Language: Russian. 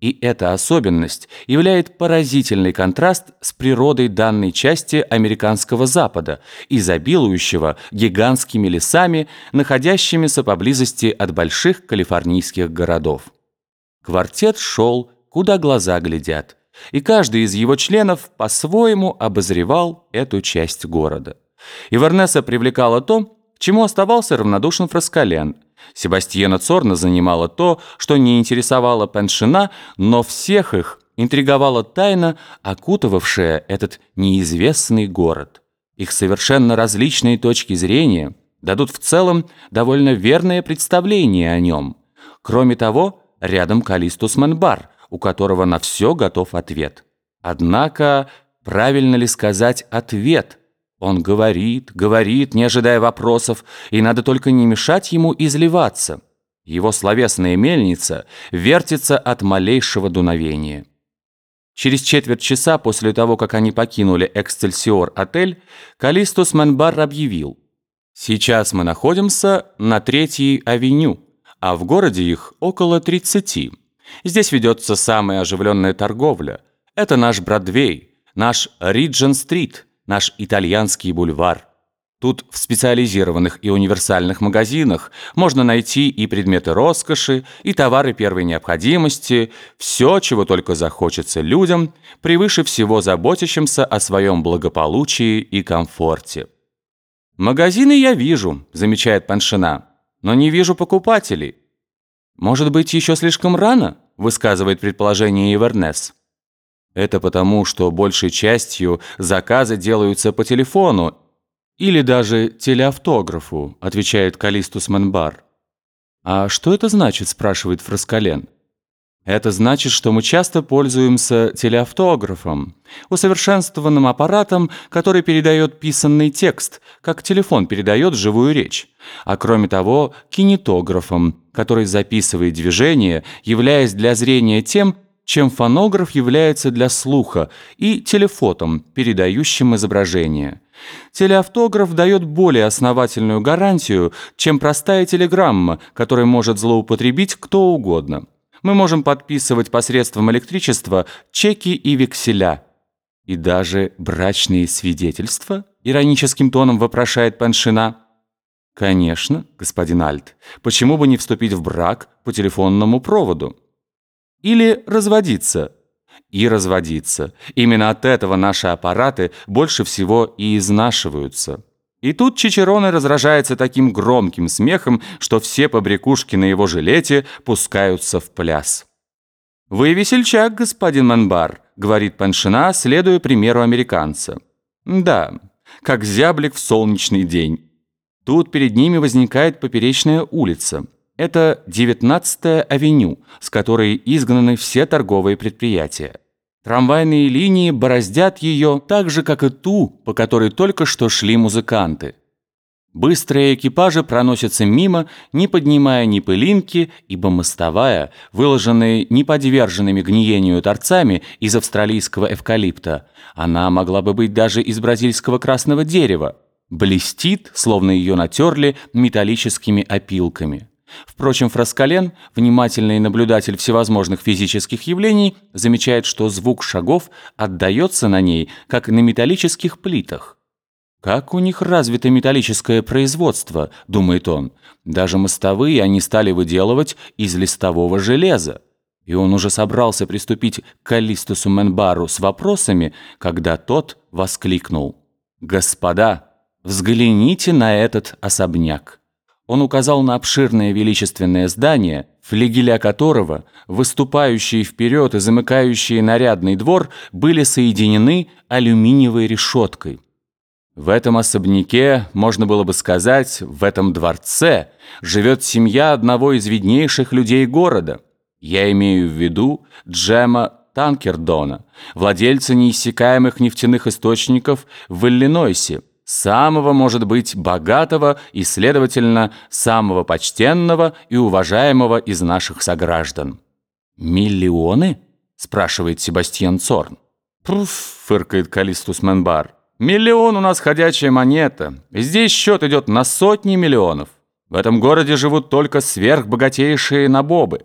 И эта особенность являет поразительный контраст с природой данной части американского Запада, изобилующего гигантскими лесами, находящимися поблизости от больших калифорнийских городов. Квартет шел, куда глаза глядят, и каждый из его членов по-своему обозревал эту часть города. И Вернеса привлекало то, чему оставался равнодушен Фраскален – Себастьена Цорна занимало то, что не интересовало Пеншина, но всех их интриговала тайна, окутывавшая этот неизвестный город. Их совершенно различные точки зрения дадут в целом довольно верное представление о нем. Кроме того, рядом Калистус Менбар, у которого на все готов ответ. Однако, правильно ли сказать «ответ»? Он говорит, говорит, не ожидая вопросов, и надо только не мешать ему изливаться. Его словесная мельница вертится от малейшего дуновения. Через четверть часа после того, как они покинули Эксцельсиор-отель, Калистус Менбар объявил. «Сейчас мы находимся на Третьей авеню, а в городе их около 30. Здесь ведется самая оживленная торговля. Это наш Бродвей, наш Риджен-стрит» наш итальянский бульвар. Тут в специализированных и универсальных магазинах можно найти и предметы роскоши, и товары первой необходимости, все, чего только захочется людям, превыше всего заботящимся о своем благополучии и комфорте. «Магазины я вижу», — замечает Паншина, «но не вижу покупателей». «Может быть, еще слишком рано?» — высказывает предположение Ивернес. Это потому, что большей частью заказы делаются по телефону или даже телеавтографу, отвечает Калистус Менбар. «А что это значит?» – спрашивает Фраскален. Это значит, что мы часто пользуемся телеавтографом, усовершенствованным аппаратом, который передает писанный текст, как телефон передает живую речь. А кроме того, кинетографом, который записывает движение, являясь для зрения тем, чем фонограф является для слуха, и телефотом, передающим изображение. Телеавтограф дает более основательную гарантию, чем простая телеграмма, которой может злоупотребить кто угодно. Мы можем подписывать посредством электричества чеки и векселя. И даже брачные свидетельства? Ироническим тоном вопрошает Паншина. Конечно, господин Альт. Почему бы не вступить в брак по телефонному проводу? Или разводиться. И разводиться. Именно от этого наши аппараты больше всего и изнашиваются. И тут Чичероне разражается таким громким смехом, что все побрякушки на его жилете пускаются в пляс. «Вы весельчак, господин Манбар», — говорит Паншина, следуя примеру американца. «Да, как зяблик в солнечный день». Тут перед ними возникает поперечная улица — это 19-я авеню, с которой изгнаны все торговые предприятия. Трамвайные линии бороздят ее так же, как и ту, по которой только что шли музыканты. Быстрые экипажи проносятся мимо, не поднимая ни пылинки, ибо мостовая, выложенная неподверженными гниению торцами из австралийского эвкалипта, она могла бы быть даже из бразильского красного дерева, блестит, словно ее натерли металлическими опилками. Впрочем, Фраскален, внимательный наблюдатель всевозможных физических явлений, замечает, что звук шагов отдается на ней, как на металлических плитах. «Как у них развито металлическое производство», — думает он. «Даже мостовые они стали выделывать из листового железа». И он уже собрался приступить к Калистусу Менбару с вопросами, когда тот воскликнул. «Господа, взгляните на этот особняк». Он указал на обширное величественное здание, флигеля которого, выступающие вперед и замыкающие нарядный двор, были соединены алюминиевой решеткой. В этом особняке, можно было бы сказать, в этом дворце, живет семья одного из виднейших людей города. Я имею в виду Джема Танкердона, владельца неиссякаемых нефтяных источников в Иллинойсе, самого, может быть, богатого и, следовательно, самого почтенного и уважаемого из наших сограждан. «Миллионы?» – спрашивает Себастьян Цорн. «Пф!» – фыркает Калистус Менбар. «Миллион у нас ходячая монета. Здесь счет идет на сотни миллионов. В этом городе живут только сверхбогатейшие набобы.